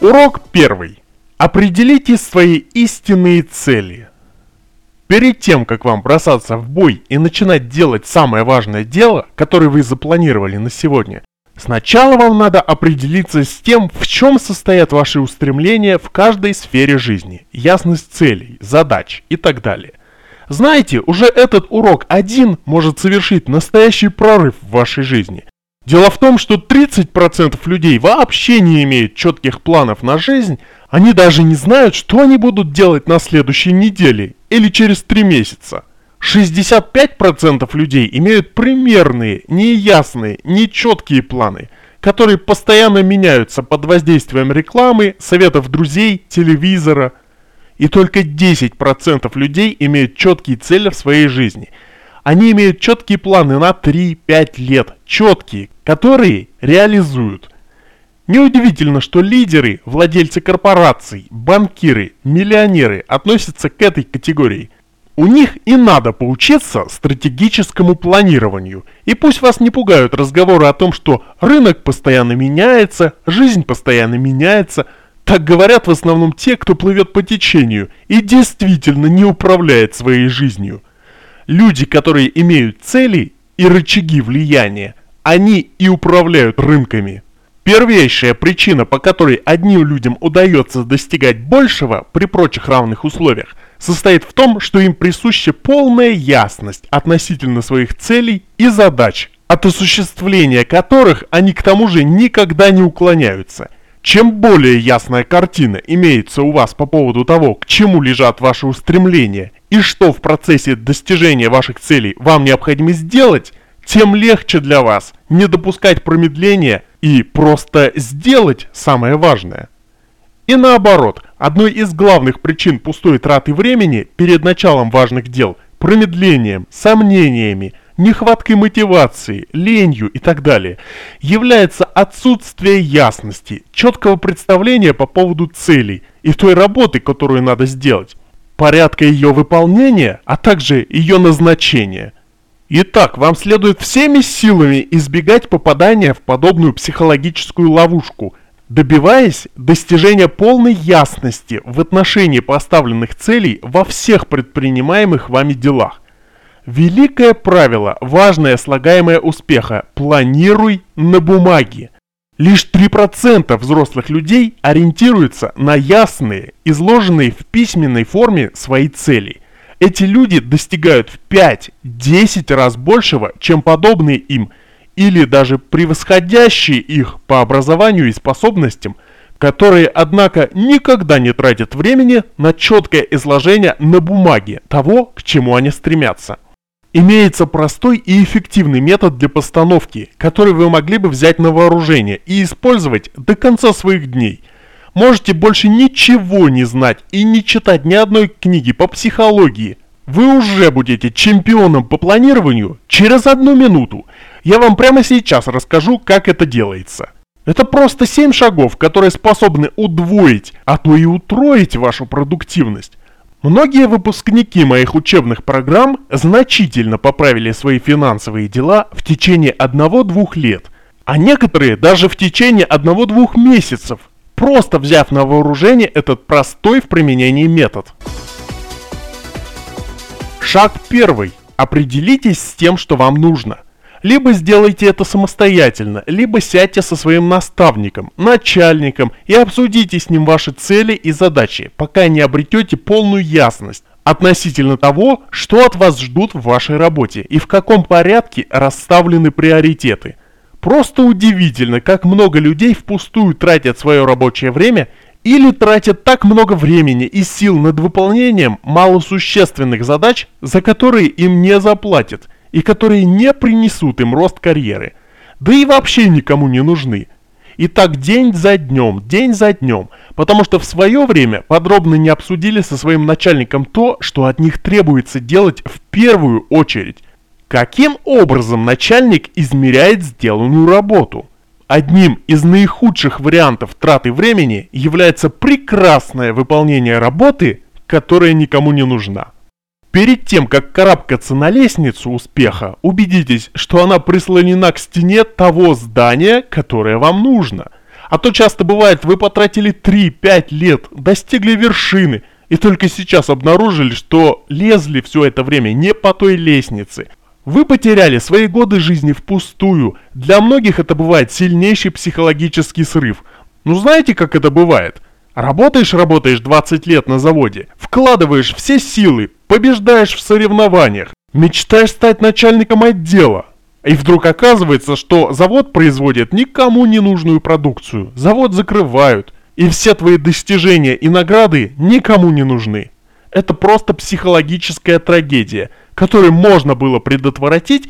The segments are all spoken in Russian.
Урок первый. Определите свои истинные цели. Перед тем, как вам бросаться в бой и начинать делать самое важное дело, которое вы запланировали на сегодня, сначала вам надо определиться с тем, в чем состоят ваши устремления в каждой сфере жизни, ясность целей, задач и так далее. Знаете, уже этот урок один может совершить настоящий прорыв в вашей жизни. Дело в том, что 30% людей вообще не имеют четких планов на жизнь, они даже не знают, что они будут делать на следующей неделе или через 3 месяца. 65% людей имеют примерные, неясные, нечеткие планы, которые постоянно меняются под воздействием рекламы, советов друзей, телевизора. И только 10% людей имеют четкие цели в своей жизни – они имеют четкие планы на 3-5 лет, четкие, которые реализуют. Неудивительно, что лидеры, владельцы корпораций, банкиры, миллионеры относятся к этой категории. У них и надо поучиться стратегическому планированию. И пусть вас не пугают разговоры о том, что рынок постоянно меняется, жизнь постоянно меняется. Так говорят в основном те, кто плывет по течению и действительно не управляет своей жизнью. Люди, которые имеют цели и рычаги влияния, они и управляют рынками. Первейшая причина, по которой одним людям удается достигать большего при прочих равных условиях, состоит в том, что им присуща полная ясность относительно своих целей и задач, от осуществления которых они к тому же никогда не уклоняются. Чем более ясная картина имеется у вас по поводу того, к чему лежат ваши устремления и что в процессе достижения ваших целей вам необходимо сделать, тем легче для вас не допускать промедления и просто сделать самое важное. И наоборот, одной из главных причин пустой траты времени перед началом важных дел – промедлением, сомнениями, нехваткой мотивации, ленью и так далее, является отсутствие ясности, четкого представления по поводу целей и той работы, которую надо сделать порядка ее выполнения, а также ее назначения. Итак, вам следует всеми силами избегать попадания в подобную психологическую ловушку, добиваясь достижения полной ясности в отношении поставленных целей во всех предпринимаемых вами делах. Великое правило, важное слагаемое успеха – планируй на бумаге – Лишь 3% взрослых людей ориентируются на ясные, изложенные в письменной форме свои цели. Эти люди достигают в 5-10 раз большего, чем подобные им, или даже превосходящие их по образованию и способностям, которые, однако, никогда не тратят времени на четкое изложение на бумаге того, к чему они стремятся. Имеется простой и эффективный метод для постановки, который вы могли бы взять на вооружение и использовать до конца своих дней. Можете больше ничего не знать и не читать ни одной книги по психологии. Вы уже будете чемпионом по планированию через одну минуту. Я вам прямо сейчас расскажу, как это делается. Это просто 7 шагов, которые способны удвоить, а то и утроить вашу продуктивность. Многие выпускники моих учебных программ значительно поправили свои финансовые дела в течение одного-двух лет, а некоторые даже в течение одного-двух месяцев, просто взяв на вооружение этот простой в применении метод. Шаг первый. Определитесь с тем, что вам нужно – либо сделайте это самостоятельно, либо сядьте со своим наставником, начальником и обсудите с ним ваши цели и задачи, пока не обретете полную ясность относительно того, что от вас ждут в вашей работе и в каком порядке расставлены приоритеты. Просто удивительно, как много людей впустую тратят свое рабочее время или тратят так много времени и сил над выполнением малосущественных задач, за которые им не заплатят – и которые не принесут им рост карьеры, да и вообще никому не нужны. И так день за днем, день за днем, потому что в свое время подробно не обсудили со своим начальником то, что от них требуется делать в первую очередь. Каким образом начальник измеряет сделанную работу? Одним из наихудших вариантов траты времени является прекрасное выполнение работы, которая никому не нужна. Перед тем, как карабкаться на лестницу успеха, убедитесь, что она прислонена к стене того здания, которое вам нужно. А то часто бывает, вы потратили 3-5 лет, достигли вершины, и только сейчас обнаружили, что лезли все это время не по той лестнице. Вы потеряли свои годы жизни впустую. Для многих это бывает сильнейший психологический срыв. Ну знаете, как это бывает? Работаешь, работаешь 20 лет на заводе, вкладываешь все силы, побеждаешь в соревнованиях, мечтаешь стать начальником отдела. И вдруг оказывается, что завод производит никому не нужную продукцию, завод закрывают, и все твои достижения и награды никому не нужны. Это просто психологическая трагедия, которую можно было предотвратить,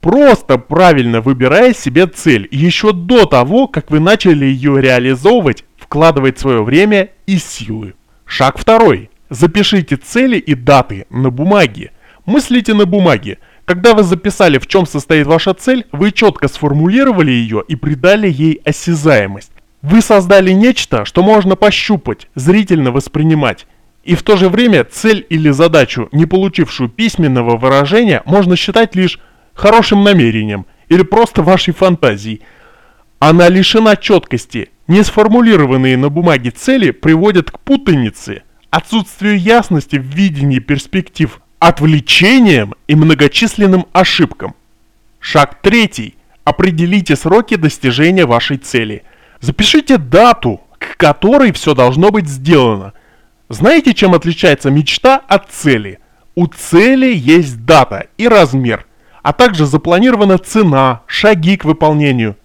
просто правильно выбирая себе цель еще до того, как вы начали ее реализовывать, вкладывать свое время и силы. Шаг второй. Запишите цели и даты на бумаге. Мыслите на бумаге. Когда вы записали, в чем состоит ваша цель, вы четко сформулировали ее и придали ей осязаемость. Вы создали нечто, что можно пощупать, зрительно воспринимать. И в то же время цель или задачу, не получившую письменного выражения, можно считать лишь хорошим намерением или просто вашей фантазией. Она лишена четкости. Не сформулированные на бумаге цели приводят к путанице, отсутствию ясности в видении перспектив, отвлечениям и многочисленным ошибкам. Шаг третий. Определите сроки достижения вашей цели – Запишите дату, к которой все должно быть сделано. Знаете, чем отличается мечта от цели? У цели есть дата и размер, а также запланирована цена, шаги к выполнению.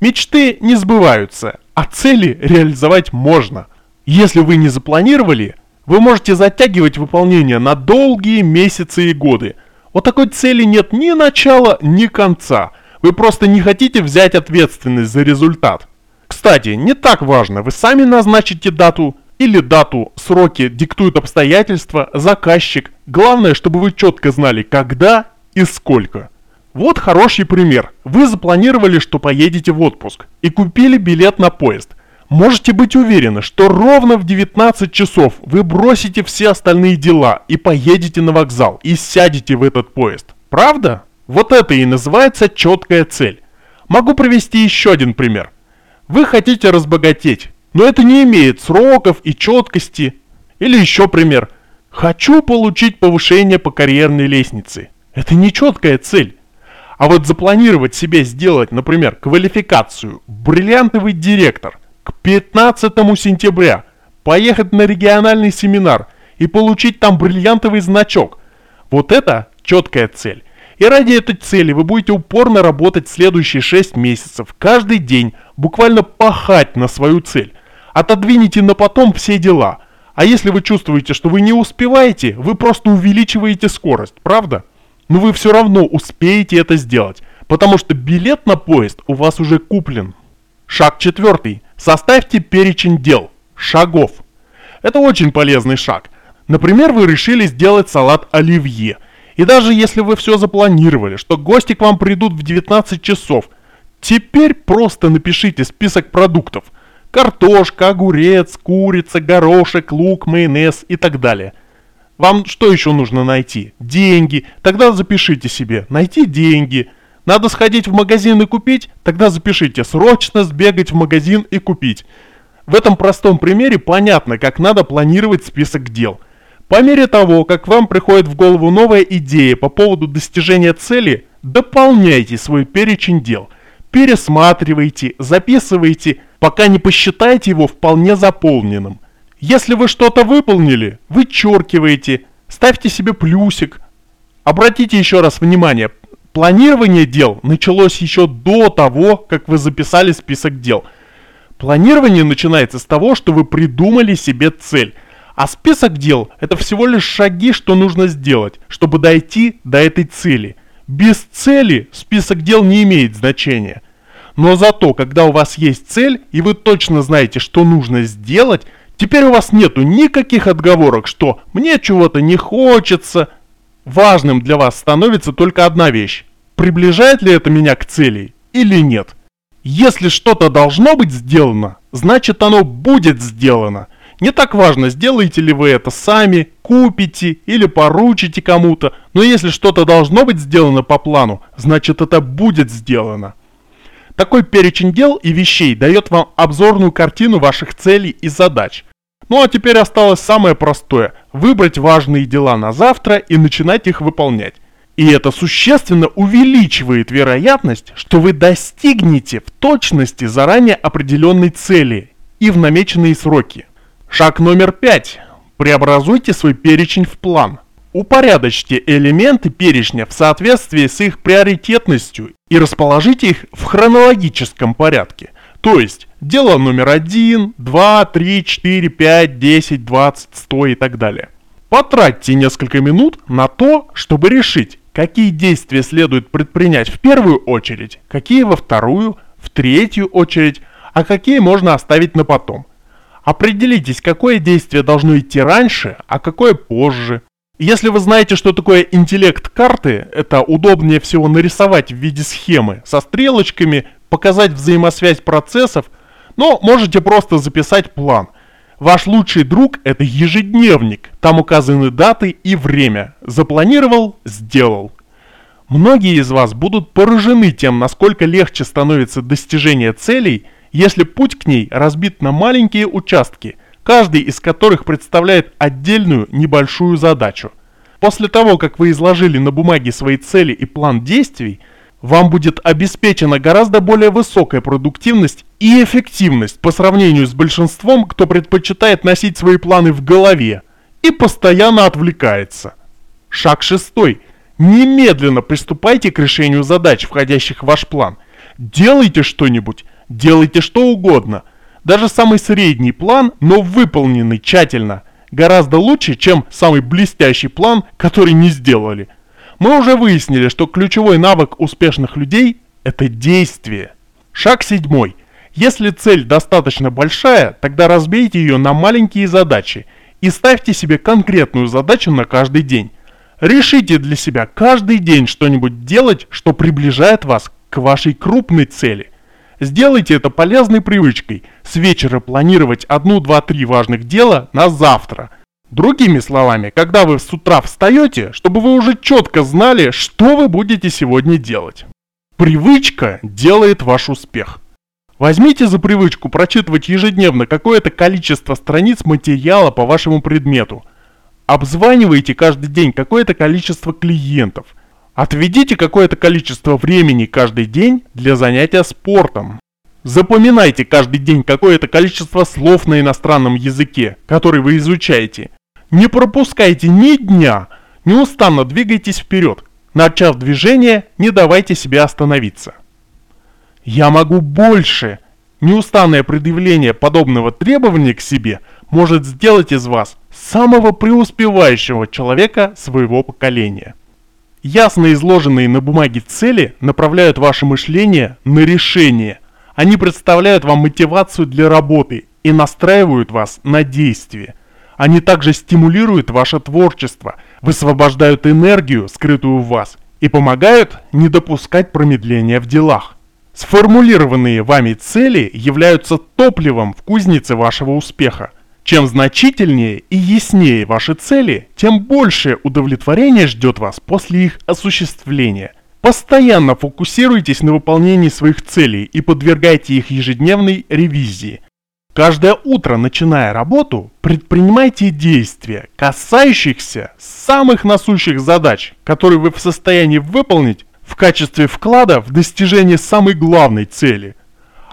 Мечты не сбываются, а цели реализовать можно. Если вы не запланировали, вы можете затягивать выполнение на долгие месяцы и годы. У такой цели нет ни начала, ни конца. Вы просто не хотите взять ответственность за результат. Кстати, не так важно, вы сами назначите дату или дату, сроки диктуют обстоятельства, заказчик. Главное, чтобы вы четко знали, когда и сколько. Вот хороший пример. Вы запланировали, что поедете в отпуск и купили билет на поезд. Можете быть уверены, что ровно в 19 часов вы бросите все остальные дела и поедете на вокзал и сядете в этот поезд. Правда? Вот это и называется четкая цель. Могу привести еще один пример. Вы хотите разбогатеть, но это не имеет сроков и четкости. Или еще пример. Хочу получить повышение по карьерной лестнице. Это не четкая цель. А вот запланировать себе сделать, например, квалификацию бриллиантовый директор к 15 сентября, поехать на региональный семинар и получить там бриллиантовый значок. Вот это четкая цель. И ради этой цели вы будете упорно работать следующие 6 месяцев, каждый день, буквально пахать на свою цель. Отодвините на потом все дела. А если вы чувствуете, что вы не успеваете, вы просто увеличиваете скорость, правда? Но вы все равно успеете это сделать, потому что билет на поезд у вас уже куплен. Шаг четвертый. Составьте перечень дел, шагов. Это очень полезный шаг. Например, вы решили сделать салат оливье – и даже если вы все запланировали, что гости к вам придут в 19 часов, теперь просто напишите список продуктов. Картошка, огурец, курица, горошек, лук, майонез и так далее. Вам что еще нужно найти? Деньги. Тогда запишите себе. Найти деньги. Надо сходить в магазин и купить? Тогда запишите. Срочно сбегать в магазин и купить. В этом простом примере понятно, как надо планировать список дел – по мере того, как вам приходит в голову новая идея по поводу достижения цели, дополняйте свой перечень дел. Пересматривайте, записывайте, пока не посчитаете его вполне заполненным. Если вы что-то выполнили, вычеркиваете, ставьте себе плюсик. Обратите еще раз внимание, планирование дел началось еще до того, как вы записали список дел. Планирование начинается с того, что вы придумали себе цель – а список дел – это всего лишь шаги, что нужно сделать, чтобы дойти до этой цели. Без цели список дел не имеет значения. Но зато, когда у вас есть цель, и вы точно знаете, что нужно сделать, теперь у вас нету никаких отговорок, что «мне чего-то не хочется». Важным для вас становится только одна вещь. Приближает ли это меня к цели или нет? Если что-то должно быть сделано, значит оно будет сделано – не так важно, сделаете ли вы это сами, купите или поручите кому-то, но если что-то должно быть сделано по плану, значит это будет сделано. Такой перечень дел и вещей дает вам обзорную картину ваших целей и задач. Ну а теперь осталось самое простое – выбрать важные дела на завтра и начинать их выполнять. И это существенно увеличивает вероятность, что вы достигнете в точности заранее определенной цели и в намеченные сроки. Шаг номер пять. Преобразуйте свой перечень в план. Упорядочьте элементы перечня в соответствии с их приоритетностью и расположите их в хронологическом порядке. То есть, дело номер 1, 2, 3, 4, 5, 10, 20, 100 и так далее. Потратьте несколько минут на то, чтобы решить, какие действия следует предпринять в первую очередь, какие во вторую, в третью очередь, а какие можно оставить на потом. Определитесь, какое действие должно идти раньше, а какое позже. Если вы знаете, что такое интеллект карты, это удобнее всего нарисовать в виде схемы со стрелочками, показать взаимосвязь процессов, но можете просто записать план. Ваш лучший друг – это ежедневник, там указаны даты и время. Запланировал – сделал. Многие из вас будут поражены тем, насколько легче становится достижение целей, если путь к ней разбит на маленькие участки – каждый из которых представляет отдельную небольшую задачу. После того, как вы изложили на бумаге свои цели и план действий, вам будет обеспечена гораздо более высокая продуктивность и эффективность по сравнению с большинством, кто предпочитает носить свои планы в голове и постоянно отвлекается. Шаг шестой. Немедленно приступайте к решению задач, входящих в ваш план. Делайте что-нибудь, делайте что угодно – даже самый средний план, но выполненный тщательно, гораздо лучше, чем самый блестящий план, который не сделали. Мы уже выяснили, что ключевой навык успешных людей – это действие. Шаг седьмой. Если цель достаточно большая, тогда разбейте ее на маленькие задачи и ставьте себе конкретную задачу на каждый день. Решите для себя каждый день что-нибудь делать, что приближает вас к вашей крупной цели – Сделайте это полезной привычкой с вечера планировать одну, два, три важных дела на завтра. Другими словами, когда вы с утра встаете, чтобы вы уже четко знали, что вы будете сегодня делать. Привычка делает ваш успех. Возьмите за привычку прочитывать ежедневно какое-то количество страниц материала по вашему предмету. Обзванивайте каждый день какое-то количество клиентов – Отведите какое-то количество времени каждый день для занятия спортом. Запоминайте каждый день какое-то количество слов на иностранном языке, который вы изучаете. Не пропускайте ни дня, неустанно двигайтесь вперед. Начав движение, не давайте себе остановиться. Я могу больше. Неустанное предъявление подобного требования к себе может сделать из вас самого преуспевающего человека своего поколения. Ясно изложенные на бумаге цели направляют ваше мышление на решение. Они представляют вам мотивацию для работы и настраивают вас на действие. Они также стимулируют ваше творчество, высвобождают энергию, скрытую в вас, и помогают не допускать промедления в делах. Сформулированные вами цели являются топливом в кузнице вашего успеха. Чем значительнее и яснее ваши цели, тем большее удовлетворение ждет вас после их осуществления. Постоянно фокусируйтесь на выполнении своих целей и подвергайте их ежедневной ревизии. Каждое утро, начиная работу, предпринимайте действия, касающихся самых насущих задач, которые вы в состоянии выполнить в качестве вклада в достижение самой главной цели.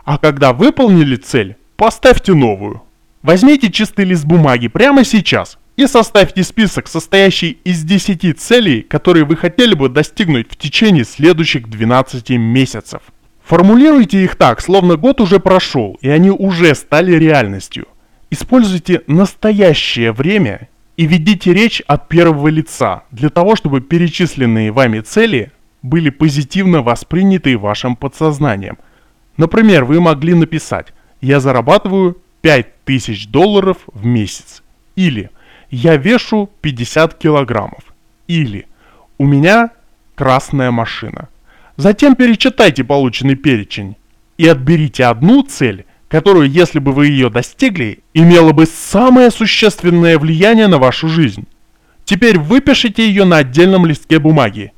А когда выполнили цель, поставьте новую. Возьмите чистый лист бумаги прямо сейчас и составьте список, состоящий из 10 целей, которые вы хотели бы достигнуть в течение следующих 12 месяцев. Формулируйте их так, словно год уже прошел, и они уже стали реальностью. Используйте настоящее время и ведите речь от первого лица, для того, чтобы перечисленные вами цели были позитивно восприняты вашим подсознанием. Например, вы могли написать «Я зарабатываю 5000 долларов в месяц. Или я вешу 50 килограммов. Или у меня красная машина. Затем перечитайте полученный перечень и отберите одну цель, которую, если бы вы ее достигли, имела бы самое существенное влияние на вашу жизнь. Теперь выпишите ее на отдельном листке бумаги.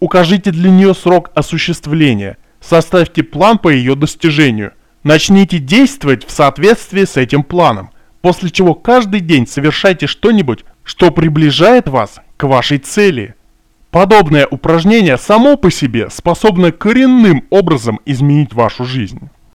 Укажите для нее срок осуществления, Составьте план по ее достижению. Начните действовать в соответствии с этим планом, после чего каждый день совершайте что-нибудь, что приближает вас к вашей цели. Подобное упражнение само по себе способно коренным образом изменить вашу жизнь.